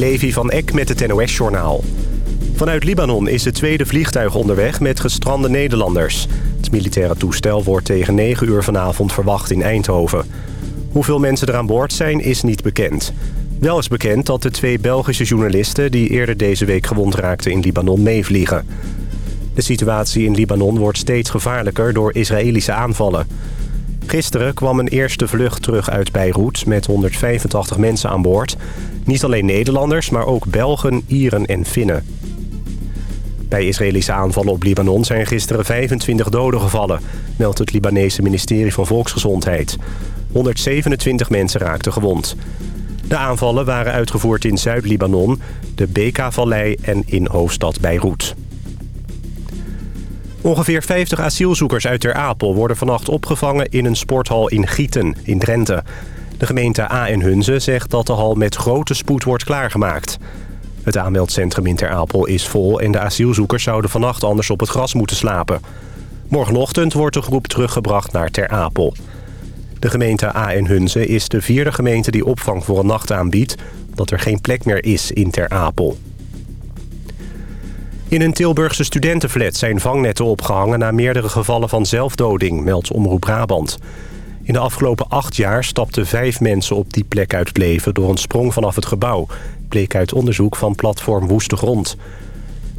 Levi van Eck met het NOS-journaal. Vanuit Libanon is het tweede vliegtuig onderweg met gestrande Nederlanders. Het militaire toestel wordt tegen 9 uur vanavond verwacht in Eindhoven. Hoeveel mensen er aan boord zijn is niet bekend. Wel is bekend dat de twee Belgische journalisten... die eerder deze week gewond raakten in Libanon meevliegen. De situatie in Libanon wordt steeds gevaarlijker door Israëlische aanvallen. Gisteren kwam een eerste vlucht terug uit Beirut met 185 mensen aan boord. Niet alleen Nederlanders, maar ook Belgen, Ieren en Finnen. Bij Israëlische aanvallen op Libanon zijn gisteren 25 doden gevallen... meldt het Libanese ministerie van Volksgezondheid. 127 mensen raakten gewond. De aanvallen waren uitgevoerd in Zuid-Libanon, de Beka-vallei en in hoofdstad Beirut. Ongeveer 50 asielzoekers uit Ter Apel worden vannacht opgevangen in een sporthal in Gieten, in Drenthe. De gemeente A en Hunze zegt dat de hal met grote spoed wordt klaargemaakt. Het aanmeldcentrum in Ter Apel is vol en de asielzoekers zouden vannacht anders op het gras moeten slapen. Morgenochtend wordt de groep teruggebracht naar Ter Apel. De gemeente A en Hunze is de vierde gemeente die opvang voor een nacht aanbiedt... omdat er geen plek meer is in Ter Apel. In een Tilburgse studentenflat zijn vangnetten opgehangen... na meerdere gevallen van zelfdoding, meldt Omroep Brabant. In de afgelopen acht jaar stapten vijf mensen op die plek uit het leven... door een sprong vanaf het gebouw, bleek uit onderzoek van platform Woeste Grond.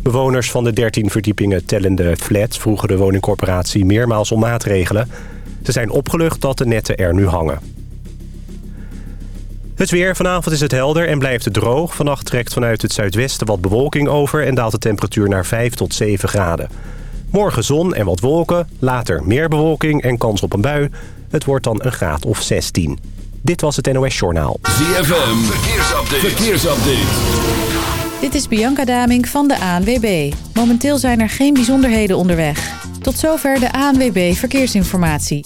Bewoners van de 13 verdiepingen tellende flat vroegen de woningcorporatie meermaals om maatregelen... Ze zijn opgelucht dat de netten er nu hangen. Het weer. Vanavond is het helder en blijft het droog. Vannacht trekt vanuit het zuidwesten wat bewolking over... en daalt de temperatuur naar 5 tot 7 graden. Morgen zon en wat wolken. Later meer bewolking en kans op een bui. Het wordt dan een graad of 16. Dit was het NOS Journaal. ZFM. Verkeersupdate. Verkeersupdate. Dit is Bianca Daming van de ANWB. Momenteel zijn er geen bijzonderheden onderweg. Tot zover de ANWB Verkeersinformatie.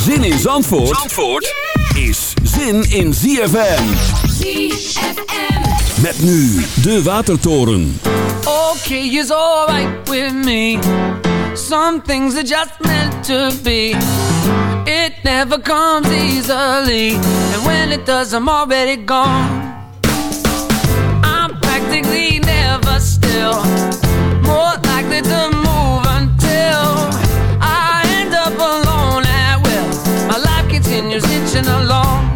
Zin in Zandvoort, Zandvoort is zin in ZFM. ZFM. Met nu de Watertoren. Okay is alright with me. Some things are just meant to be. It never comes easily. And when it does, I'm already gone. I'm practically never still. Along.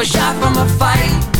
I shot from a fight.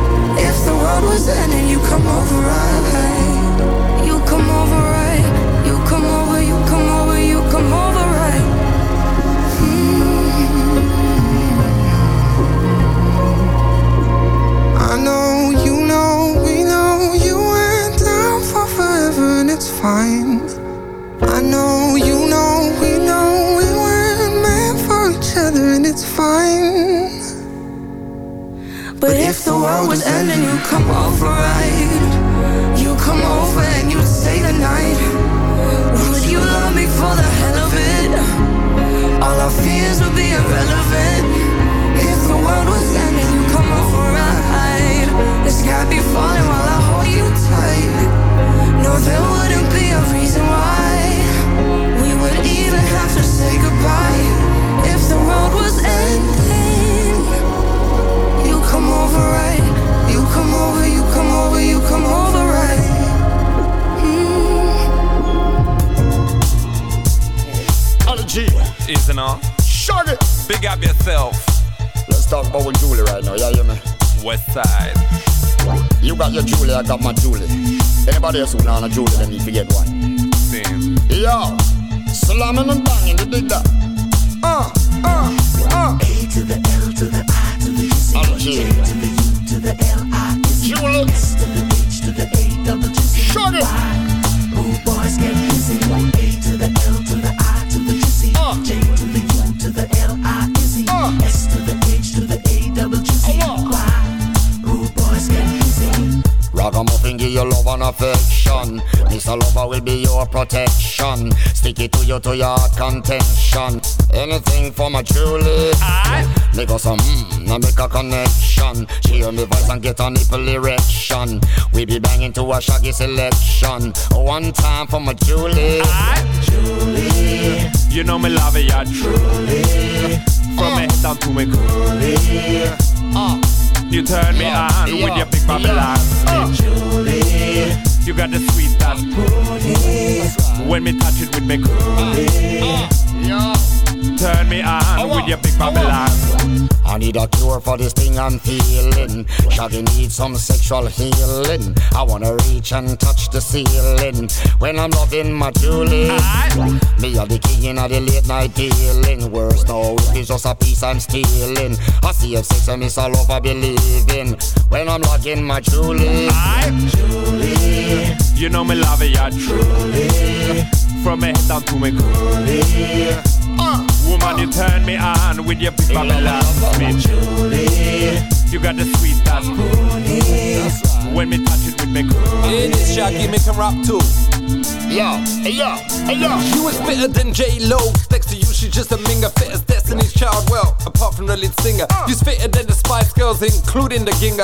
If the world was ending, you come over, right? You come over, right? You come over, you come over, you come over, a nipple erection. We be banging to a shaggy selection. One time for my Julie. Julie. You know me love it, yeah, truly. From uh. me head down to me coolie. Uh. You turn me Yeah, on yeah, with your big Babylon yeah. Uh. Julie. You got the sweet that's coolie. When me touch it with me coolie. Yeah. Turn me on with your big Babylon I need a cure for this thing I'm feeling. Shaggy needs some sexual healing. I wanna reach and touch the ceiling when I'm loving my Julie. Me are the king of the late night dealing. Worse no, it's just a piece I'm stealing. I see if sex and miss all over believing when I'm logging my Julie. Julie. You know me love it, yeah, truly. From me head down to me coolie. Woman, you turn me on with your big Babylon Me Julie. You got the sweet that's coolie. When me touch it with me coolie. Hey, this Shaggy make him rap too. yo, hey yo, hey yo. You is fitter than J Lo. Next to you, she's just a minger. Fit as Destiny's Child. Well, apart from the lead singer, you's fitter than the Spice Girls, including the Ginger.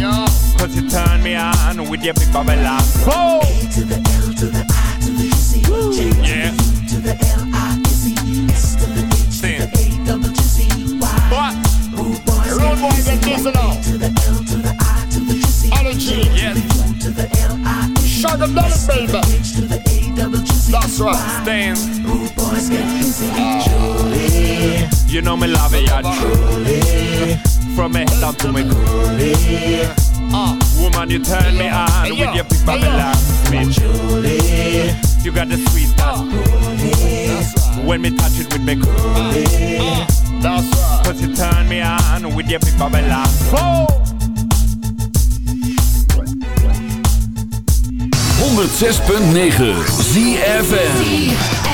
Cause you turn me on with your big Babylon Oh! to the L to the I to the C. J to Yeah. the U to the L I. S to the H to the A double G C Y. What? Rude boys get busy. A to the L to the I to the G C. Allergy. J to Yes. the U to baby. That's right. Stand. You know me love it, yeah, truly. From me head down to me coolie. Uh, woman, you turn me on Hey, with your big Babylon me Julie. You got the sweet touch. When me touch it with me coolie. That's right. Cause you turn me on with your big Babylon. Oh! 106.9 ZFM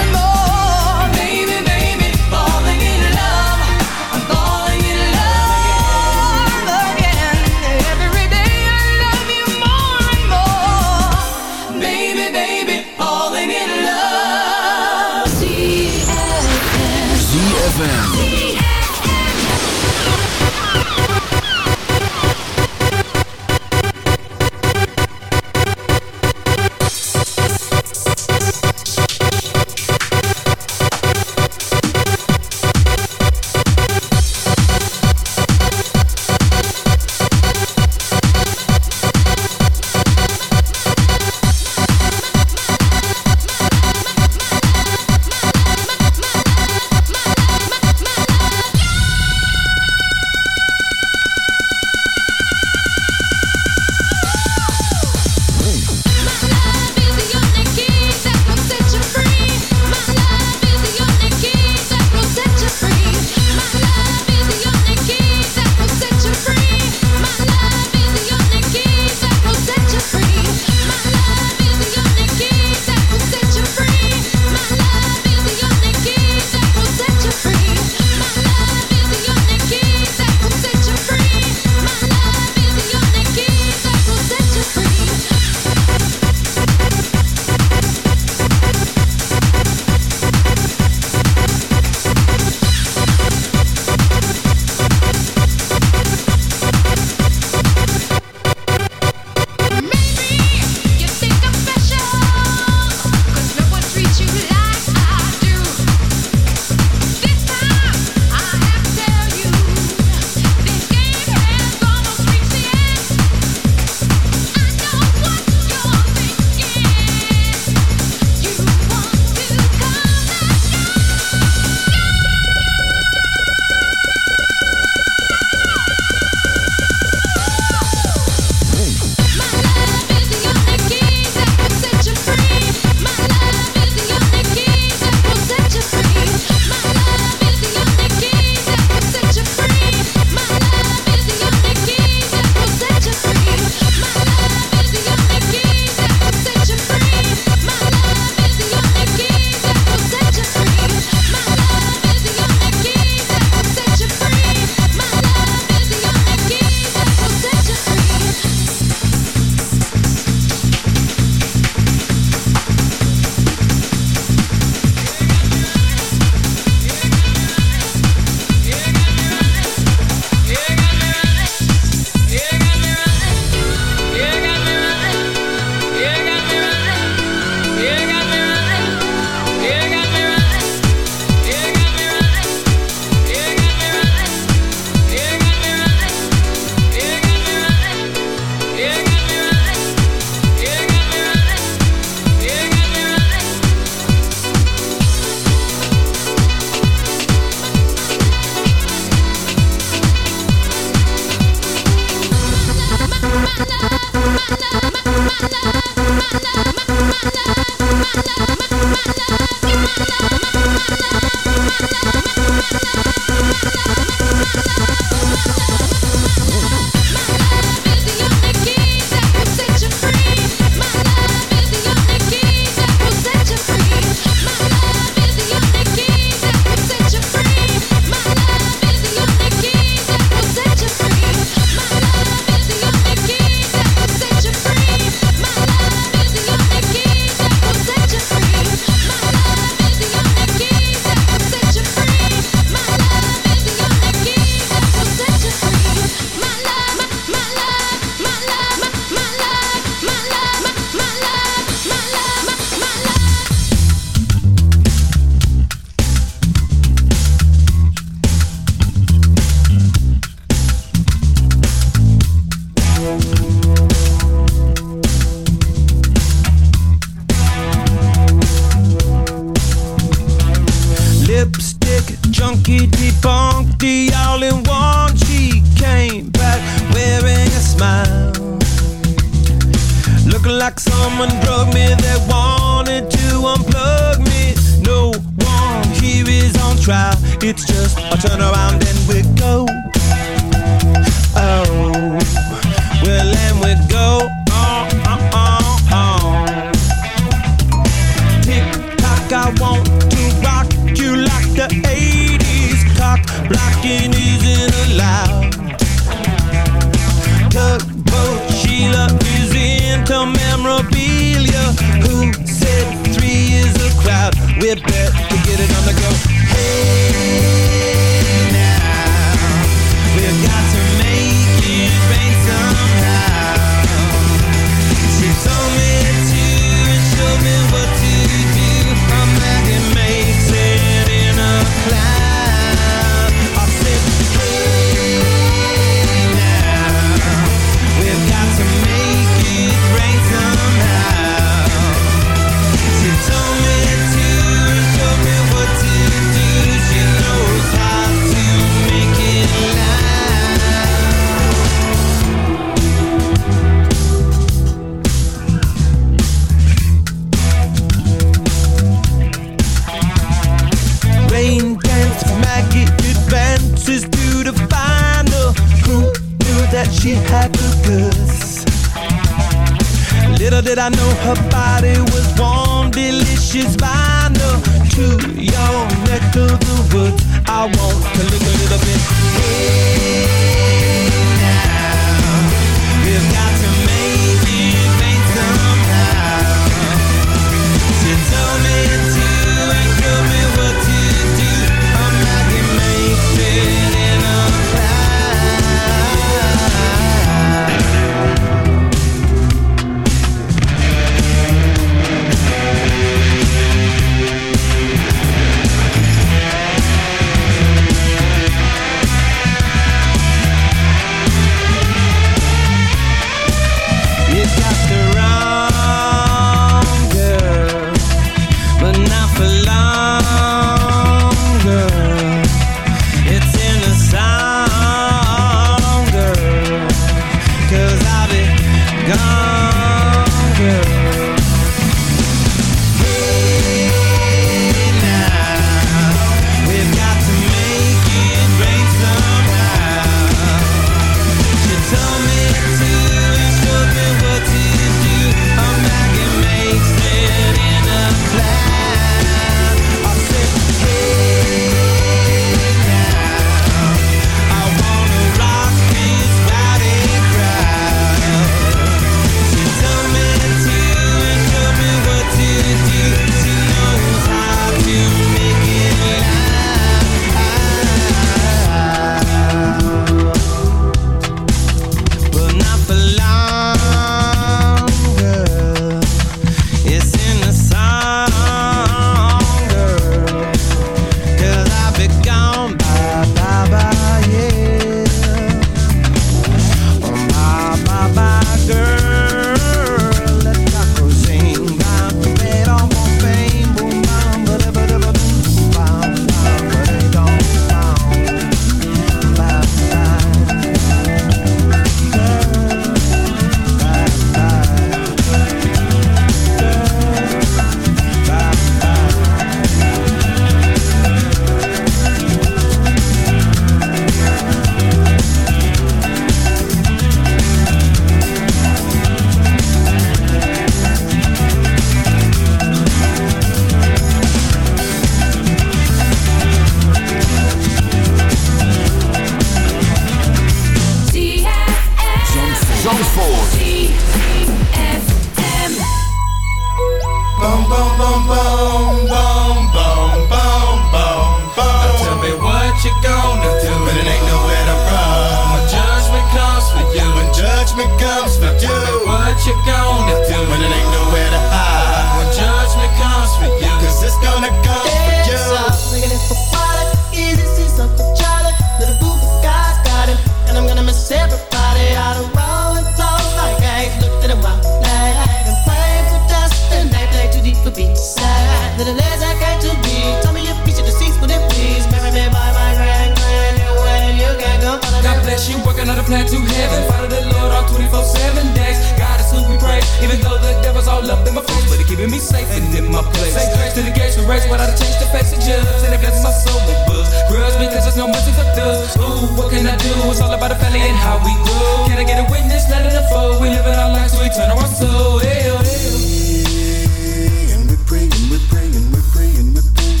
Even though the devil's all up in my face, but he keeping me safe and in my place. Say grace to the gates we race without a change to face the judge. And it blesses my soul with buzz. Grudge because there's no mercy for thugs. Ooh, what can I do? It's all about the family and how we grow. Can I get a witness? Let it unfold. We living our lives, so we turn our soul. Hell, oh, hell. Oh. And we're praying, we're praying, we're praying, we're praying.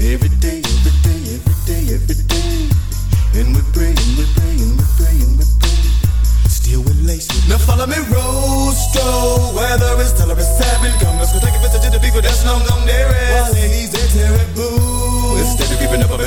Every day, every day, every day, every day. And we're praying, we're praying, we're praying, we're praying. Still with laces. Now follow me, Rosto. Tell it's seven. Come, let's go take a visit to the people that's long gone there.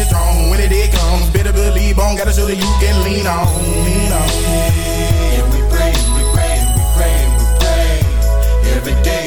stay strong. When it comes, better believe on. Gotta show that you can lean on, lean on. And we pray, we pray, we pray, we pray. Every day,